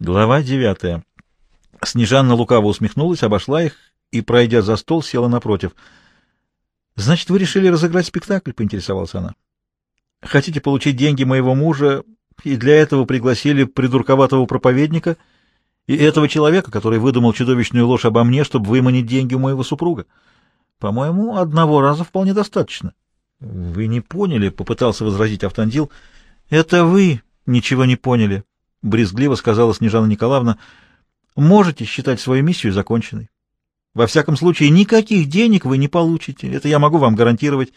Глава девятая. Снежанна лукаво усмехнулась, обошла их и, пройдя за стол, села напротив. — Значит, вы решили разыграть спектакль? — поинтересовалась она. — Хотите получить деньги моего мужа, и для этого пригласили придурковатого проповедника и этого человека, который выдумал чудовищную ложь обо мне, чтобы выманить деньги у моего супруга? По-моему, одного раза вполне достаточно. — Вы не поняли, — попытался возразить Автандил. — Это вы ничего не поняли, — брезгливо сказала Снежана Николаевна, — можете считать свою миссию законченной. Во всяком случае, никаких денег вы не получите, это я могу вам гарантировать.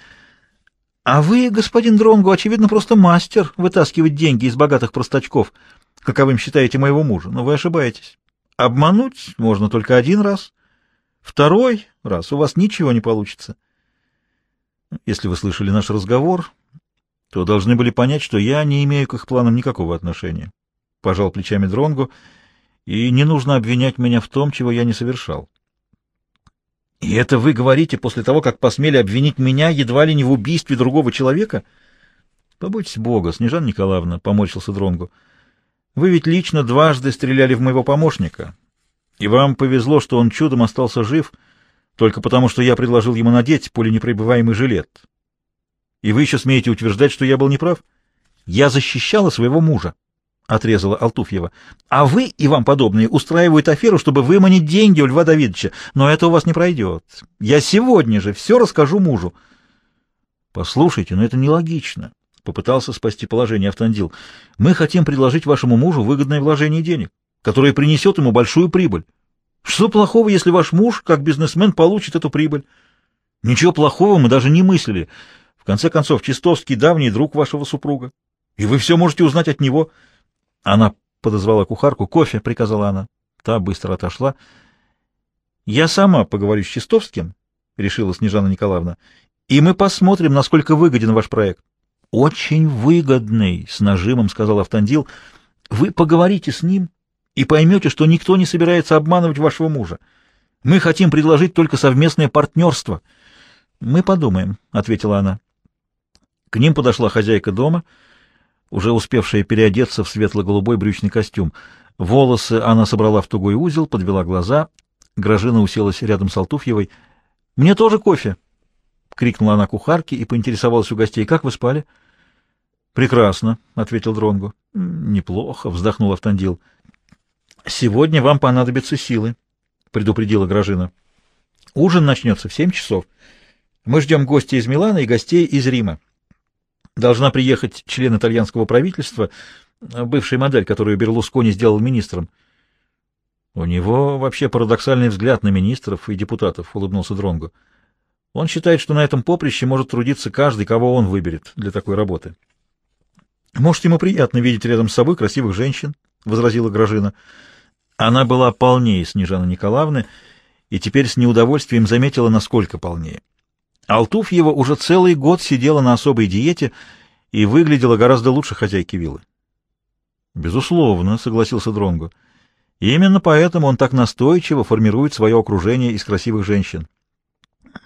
А вы, господин Дронгу, очевидно, просто мастер вытаскивать деньги из богатых простачков, каковым считаете моего мужа, но вы ошибаетесь. Обмануть можно только один раз, второй раз у вас ничего не получится. Если вы слышали наш разговор, то должны были понять, что я не имею к их планам никакого отношения пожал плечами Дронгу, и не нужно обвинять меня в том, чего я не совершал. И это вы говорите после того, как посмели обвинить меня едва ли не в убийстве другого человека? Побойтесь Бога, Снежана Николаевна, поморщился Дронгу. Вы ведь лично дважды стреляли в моего помощника, и вам повезло, что он чудом остался жив, только потому что я предложил ему надеть пуленепробиваемый жилет. И вы еще смеете утверждать, что я был неправ? Я защищала своего мужа. — отрезала Алтуфьева. — А вы и вам подобные устраивают аферу, чтобы выманить деньги у Льва Давидовича. Но это у вас не пройдет. Я сегодня же все расскажу мужу. — Послушайте, но это нелогично. — попытался спасти положение Автандил. — Мы хотим предложить вашему мужу выгодное вложение денег, которое принесет ему большую прибыль. Что плохого, если ваш муж, как бизнесмен, получит эту прибыль? Ничего плохого мы даже не мыслили. В конце концов, Чистовский давний друг вашего супруга. И вы все можете узнать от него. — она подозвала кухарку. «Кофе!» — приказала она. Та быстро отошла. «Я сама поговорю с Чистовским», — решила Снежана Николаевна, — «и мы посмотрим, насколько выгоден ваш проект». «Очень выгодный», — с нажимом сказал Автандил. «Вы поговорите с ним и поймете, что никто не собирается обманывать вашего мужа. Мы хотим предложить только совместное партнерство». «Мы подумаем», — ответила она. К ним подошла хозяйка дома — уже успевшая переодеться в светло-голубой брючный костюм. Волосы она собрала в тугой узел, подвела глаза. Гражина уселась рядом с Алтуфьевой. — Мне тоже кофе! — крикнула она кухарке и поинтересовалась у гостей. — Как вы спали? — Прекрасно, — ответил Дронгу. — Неплохо, — вздохнул Автандил. — Сегодня вам понадобятся силы, — предупредила Гражина. — Ужин начнется в семь часов. Мы ждем гостей из Милана и гостей из Рима. Должна приехать член итальянского правительства, бывшая модель, которую Берлускони сделал министром. У него вообще парадоксальный взгляд на министров и депутатов, улыбнулся Дронго. Он считает, что на этом поприще может трудиться каждый, кого он выберет для такой работы. Может, ему приятно видеть рядом с собой красивых женщин, возразила Гражина. Она была полнее Снежаны Николаевны и теперь с неудовольствием заметила, насколько полнее. Алтуфьева уже целый год сидела на особой диете и выглядела гораздо лучше хозяйки виллы. Безусловно, согласился Дронго. Именно поэтому он так настойчиво формирует свое окружение из красивых женщин.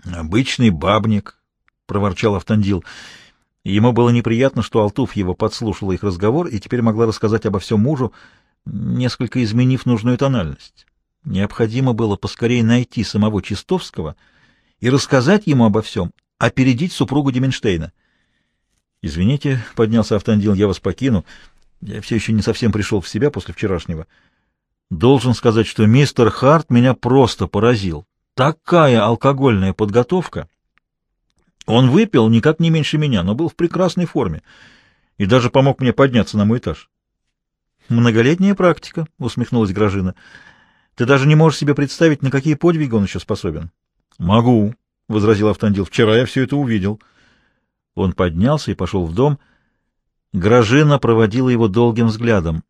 Обычный бабник, проворчал Автандил. Ему было неприятно, что Алтуфьева подслушала их разговор и теперь могла рассказать обо всем мужу, несколько изменив нужную тональность. Необходимо было поскорее найти самого Чистовского — и рассказать ему обо всем, опередить супругу Деменштейна. «Извините», — поднялся Автандил, — «я вас покину. Я все еще не совсем пришел в себя после вчерашнего. Должен сказать, что мистер Харт меня просто поразил. Такая алкогольная подготовка. Он выпил никак не меньше меня, но был в прекрасной форме и даже помог мне подняться на мой этаж». «Многолетняя практика», — усмехнулась Гражина. «Ты даже не можешь себе представить, на какие подвиги он еще способен». Могу, возразил Автандил. Вчера я все это увидел. Он поднялся и пошел в дом. Гражина проводила его долгим взглядом.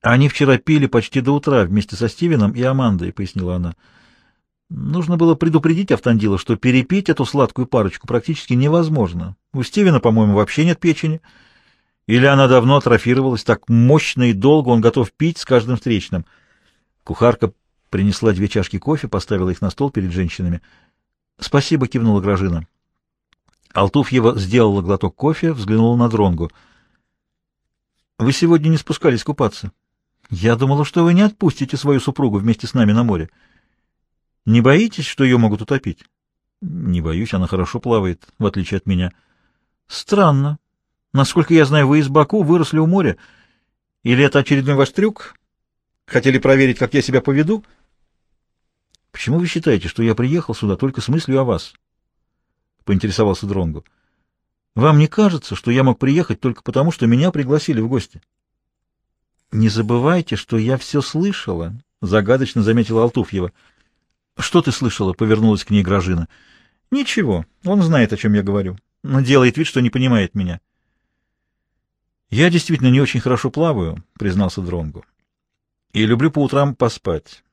Они вчера пили почти до утра вместе со Стивеном и Амандой, пояснила она. Нужно было предупредить Автандила, что перепить эту сладкую парочку практически невозможно. У Стивена, по-моему, вообще нет печени. Или она давно атрофировалась, так мощно и долго он готов пить с каждым встречным. Кухарка принесла две чашки кофе, поставила их на стол перед женщинами. «Спасибо», — кивнула Гражина. Алтуфьева сделала глоток кофе, взглянула на Дронгу. «Вы сегодня не спускались купаться?» Я думала, что вы не отпустите свою супругу вместе с нами на море. Не боитесь, что ее могут утопить? Не боюсь, она хорошо плавает, в отличие от меня. Странно. Насколько я знаю, вы из Баку выросли у моря. Или это очередной ваш трюк? Хотели проверить, как я себя поведу? Почему вы считаете, что я приехал сюда только с мыслью о вас? Поинтересовался Дронгу. Вам не кажется, что я мог приехать только потому, что меня пригласили в гости? Не забывайте, что я все слышала, загадочно заметила Алтуфьева. Что ты слышала? повернулась к ней Гражина. Ничего, он знает, о чем я говорю, но делает вид, что не понимает меня. Я действительно не очень хорошо плаваю, признался Дронгу. И люблю по утрам поспать.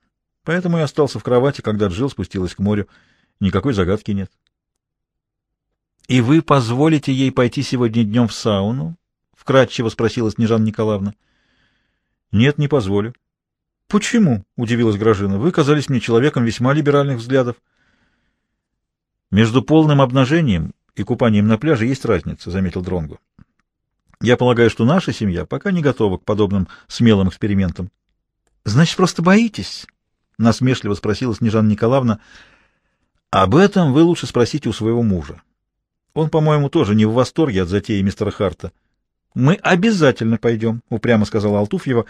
Поэтому я остался в кровати, когда Джилл спустилась к морю. Никакой загадки нет. И вы позволите ей пойти сегодня днем в сауну? вкратчиво спросила Снежана Николаевна. Нет, не позволю. Почему? удивилась Гражина. Вы казались мне человеком весьма либеральных взглядов. Между полным обнажением и купанием на пляже есть разница, заметил Дронгу. Я полагаю, что наша семья пока не готова к подобным смелым экспериментам. Значит, просто боитесь? Насмешливо спросила Снежана Николаевна. Об этом вы лучше спросите у своего мужа. Он, по-моему, тоже не в восторге от затеи мистера Харта. Мы обязательно пойдем, упрямо сказала Алтуфьева.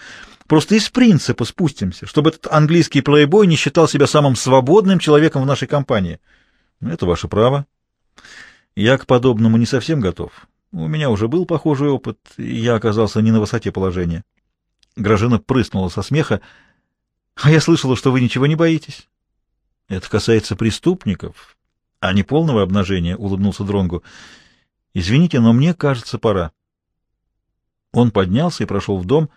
Просто из принципа спустимся, чтобы этот английский плейбой не считал себя самым свободным человеком в нашей компании. Это ваше право. Я к подобному не совсем готов. У меня уже был похожий опыт, и я оказался не на высоте положения. Гражина прыснула со смеха. А я слышала, что вы ничего не боитесь. Это касается преступников, а не полного обнажения, улыбнулся Дронгу. Извините, но мне кажется, пора. Он поднялся и прошел в дом.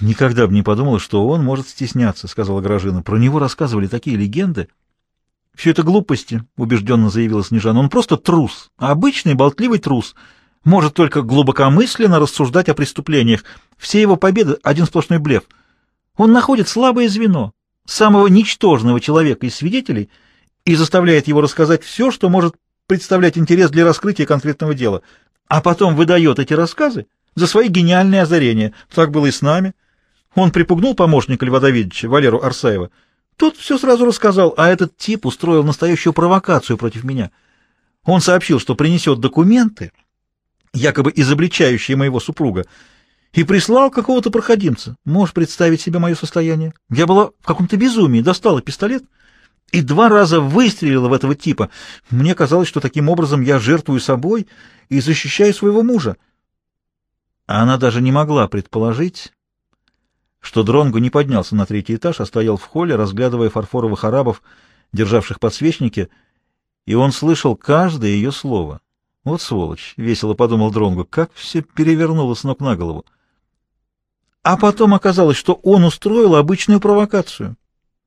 Никогда бы не подумала, что он может стесняться, сказала Гражина. Про него рассказывали такие легенды. Все это глупости, убежденно заявила Снежана. Он просто трус, обычный болтливый трус. Может только глубокомысленно рассуждать о преступлениях. Все его победы — один сплошной блеф. Он находит слабое звено, самого ничтожного человека из свидетелей, и заставляет его рассказать все, что может представлять интерес для раскрытия конкретного дела, а потом выдает эти рассказы за свои гениальные озарения. Так было и с нами. Он припугнул помощника Льва Давидовича, Валеру Арсаева. Тот все сразу рассказал, а этот тип устроил настоящую провокацию против меня. Он сообщил, что принесет документы, якобы изобличающие моего супруга, и прислал какого-то проходимца. Можешь представить себе мое состояние? Я была в каком-то безумии, достала пистолет и два раза выстрелила в этого типа. Мне казалось, что таким образом я жертвую собой и защищаю своего мужа. Она даже не могла предположить, что Дронго не поднялся на третий этаж, а стоял в холле, разглядывая фарфоровых арабов, державших подсвечники, и он слышал каждое ее слово. Вот сволочь, — весело подумал Дронго, — как все перевернуло с ног на голову. А потом оказалось, что он устроил обычную провокацию.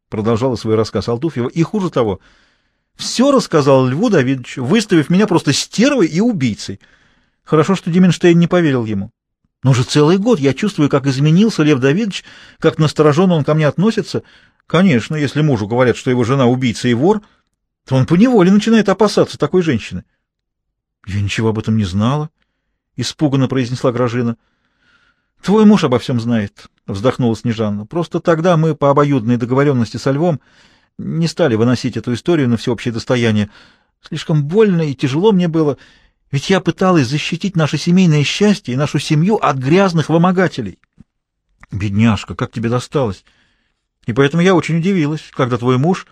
Продолжала свой рассказ Алтуфьева. И хуже того, все рассказал Льву Давидовичу, выставив меня просто стервой и убийцей. Хорошо, что Деменштейн не поверил ему. Но уже целый год я чувствую, как изменился Лев Давидович, как настороженно он ко мне относится. Конечно, если мужу говорят, что его жена убийца и вор, то он поневоле начинает опасаться такой женщины. — Я ничего об этом не знала, — испуганно произнесла Гражина. — Твой муж обо всем знает, — вздохнула Снежанна. — Просто тогда мы по обоюдной договоренности со Львом не стали выносить эту историю на всеобщее достояние. Слишком больно и тяжело мне было, ведь я пыталась защитить наше семейное счастье и нашу семью от грязных вымогателей. Бедняжка, как тебе досталось? И поэтому я очень удивилась, когда твой муж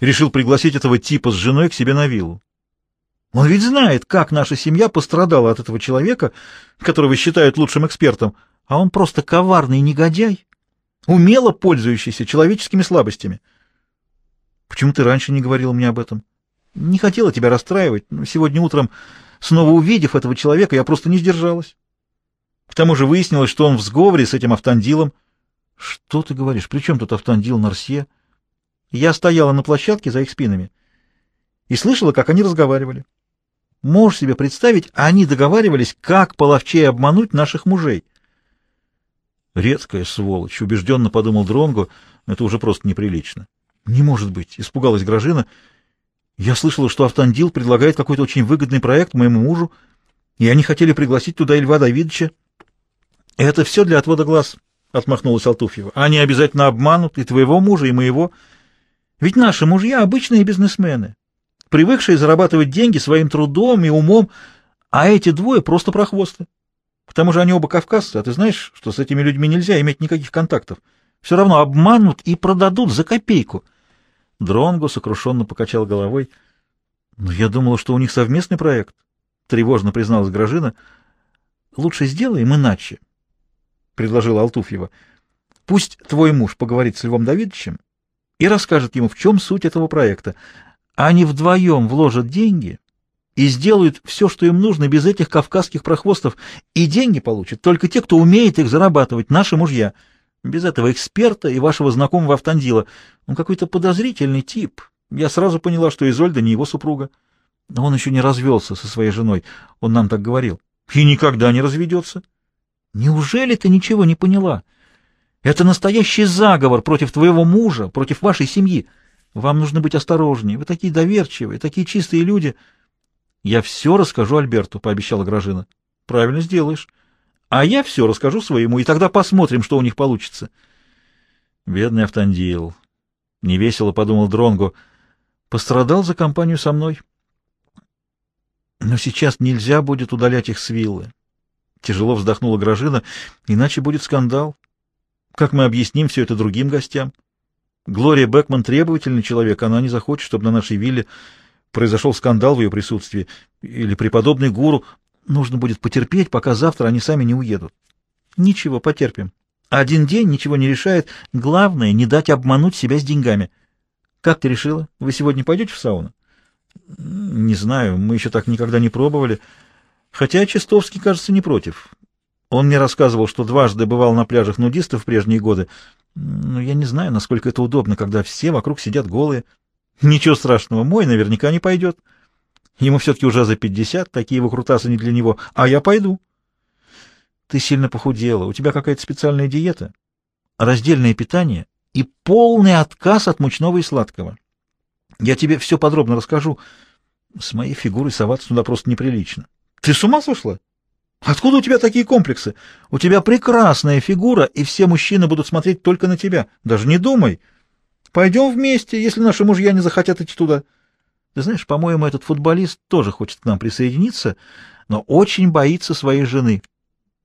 решил пригласить этого типа с женой к себе на виллу. Он ведь знает, как наша семья пострадала от этого человека, которого считают лучшим экспертом, а он просто коварный негодяй, умело пользующийся человеческими слабостями. Почему ты раньше не говорил мне об этом? Не хотела тебя расстраивать, но сегодня утром, снова увидев этого человека, я просто не сдержалась. К тому же выяснилось, что он в сговоре с этим автандилом. Что ты говоришь? При чем тут автандил Нарсье? Я стояла на площадке за их спинами и слышала, как они разговаривали. Можешь себе представить, они договаривались, как половчей обмануть наших мужей. Редкая сволочь, убежденно подумал Дронгу, это уже просто неприлично. Не может быть, испугалась Гражина. Я слышала, что Автандил предлагает какой-то очень выгодный проект моему мужу, и они хотели пригласить туда Льва Давидовича. Это все для отвода глаз, — отмахнулась Алтуфьева. — Они обязательно обманут и твоего мужа, и моего. Ведь наши мужья — обычные бизнесмены, привыкшие зарабатывать деньги своим трудом и умом, а эти двое просто прохвосты. К тому же они оба кавказцы, а ты знаешь, что с этими людьми нельзя иметь никаких контактов. Все равно обманут и продадут за копейку. Дронго сокрушенно покачал головой. — Но я думала, что у них совместный проект, — тревожно призналась Гражина. — Лучше сделаем иначе, — предложила Алтуфьева. — Пусть твой муж поговорит с Львом Давидовичем и расскажет ему, в чем суть этого проекта. Они вдвоем вложат деньги и сделают все, что им нужно, без этих кавказских прохвостов, и деньги получат только те, кто умеет их зарабатывать, наши мужья. Без этого эксперта и вашего знакомого Автандила. Он какой-то подозрительный тип. Я сразу поняла, что Изольда не его супруга. Но он еще не развелся со своей женой, он нам так говорил. И никогда не разведется. Неужели ты ничего не поняла? Это настоящий заговор против твоего мужа, против вашей семьи. Вам нужно быть осторожнее. Вы такие доверчивые, такие чистые люди. Я все расскажу Альберту, — пообещала Гражина. Правильно сделаешь. А я все расскажу своему, и тогда посмотрим, что у них получится. Бедный Автандил. Невесело подумал Дронго. Пострадал за компанию со мной. Но сейчас нельзя будет удалять их с виллы. Тяжело вздохнула Гражина, иначе будет скандал. Как мы объясним все это другим гостям? Глория Бекман требовательный человек, она не захочет, чтобы на нашей вилле произошел скандал в ее присутствии. Или преподобный гуру. Нужно будет потерпеть, пока завтра они сами не уедут. Ничего, потерпим. Один день ничего не решает. Главное, не дать обмануть себя с деньгами. Как ты решила? Вы сегодня пойдете в сауну? Не знаю, мы еще так никогда не пробовали. Хотя Чистовский, кажется, не против. Он мне рассказывал, что дважды бывал на пляжах нудистов в прежние годы. Но я не знаю, насколько это удобно, когда все вокруг сидят голые. Ничего страшного, мой наверняка не пойдет. Ему все-таки уже за пятьдесят, такие выкрутасы не для него. А я пойду. Ты сильно похудела, у тебя какая-то специальная диета, раздельное питание и полный отказ от мучного и сладкого. Я тебе все подробно расскажу. С моей фигурой соваться туда просто неприлично. Ты с ума сошла? Откуда у тебя такие комплексы? У тебя прекрасная фигура, и все мужчины будут смотреть только на тебя. Даже не думай. Пойдем вместе, если наши мужья не захотят идти туда. Ты знаешь, по-моему, этот футболист тоже хочет к нам присоединиться, но очень боится своей жены.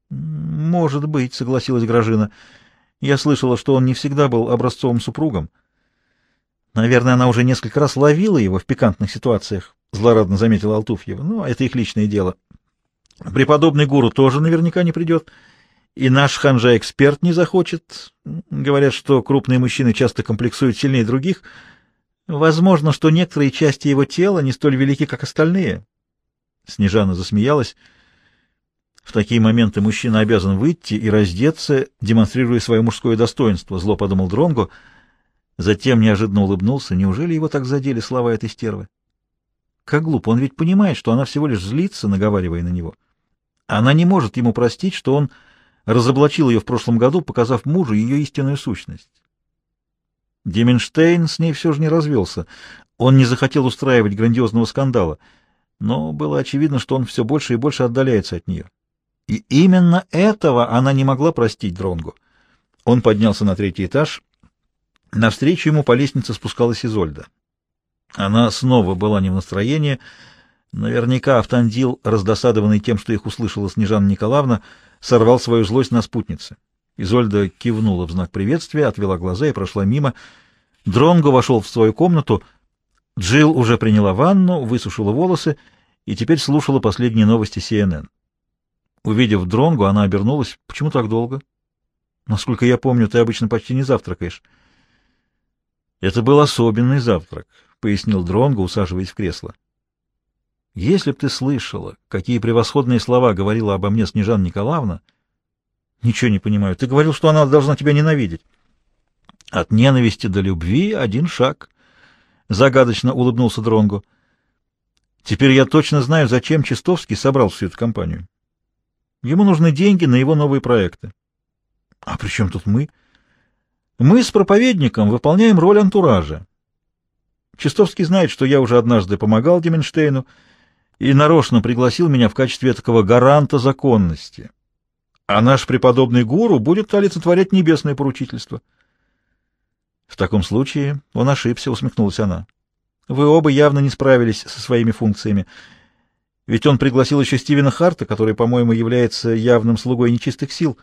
Может быть, согласилась Гражина. Я слышала, что он не всегда был образцовым супругом. Наверное, она уже несколько раз ловила его в пикантных ситуациях, злорадно заметила Алтуфьева. Ну, это их личное дело. Преподобный гуру тоже наверняка не придет. И наш ханжа-эксперт не захочет. Говорят, что крупные мужчины часто комплексуют сильнее других. Возможно, что некоторые части его тела не столь велики, как остальные. Снежана засмеялась. В такие моменты мужчина обязан выйти и раздеться, демонстрируя свое мужское достоинство, зло подумал Дронгу. Затем неожиданно улыбнулся. Неужели его так задели слова этой стервы? Как глупо, он ведь понимает, что она всего лишь злится, наговаривая на него. Она не может ему простить, что он разоблачил ее в прошлом году, показав мужу ее истинную сущность. Деменштейн с ней все же не развелся. Он не захотел устраивать грандиозного скандала, но было очевидно, что он все больше и больше отдаляется от нее. И именно этого она не могла простить Дронгу. Он поднялся на третий этаж Навстречу ему по лестнице спускалась Изольда. Она снова была не в настроении. Наверняка Автандил, раздосадованный тем, что их услышала Снежана Николаевна, сорвал свою злость на спутнице. Изольда кивнула в знак приветствия, отвела глаза и прошла мимо. Дронго вошел в свою комнату. Джилл уже приняла ванну, высушила волосы и теперь слушала последние новости CNN. Увидев Дронго, она обернулась. «Почему так долго?» «Насколько я помню, ты обычно почти не завтракаешь». Это был особенный завтрак, — пояснил Дронго, усаживаясь в кресло. Если б ты слышала, какие превосходные слова говорила обо мне Снежана Николаевна... Ничего не понимаю. Ты говорил, что она должна тебя ненавидеть. От ненависти до любви один шаг. Загадочно улыбнулся Дронго. Теперь я точно знаю, зачем Чистовский собрал всю эту компанию. Ему нужны деньги на его новые проекты. А при чем тут мы? — мы с проповедником выполняем роль антуража. Чистовский знает, что я уже однажды помогал Деменштейну и нарочно пригласил меня в качестве такого гаранта законности. а наш преподобный гуру будет олицетворять небесное поручительство. В таком случае он ошибся, усмехнулась она. Вы оба явно не справились со своими функциями. Ведь он пригласил еще Стивена Харта, который, по-моему, является явным слугой нечистых сил.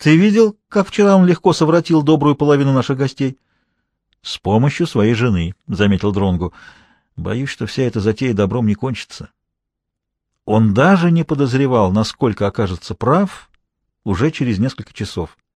Ты видел, как вчера он легко совратил добрую половину наших гостей? — С помощью своей жены, — заметил Дронгу. Боюсь, что вся эта затея добром не кончится. Он даже не подозревал, насколько окажется прав уже через несколько часов.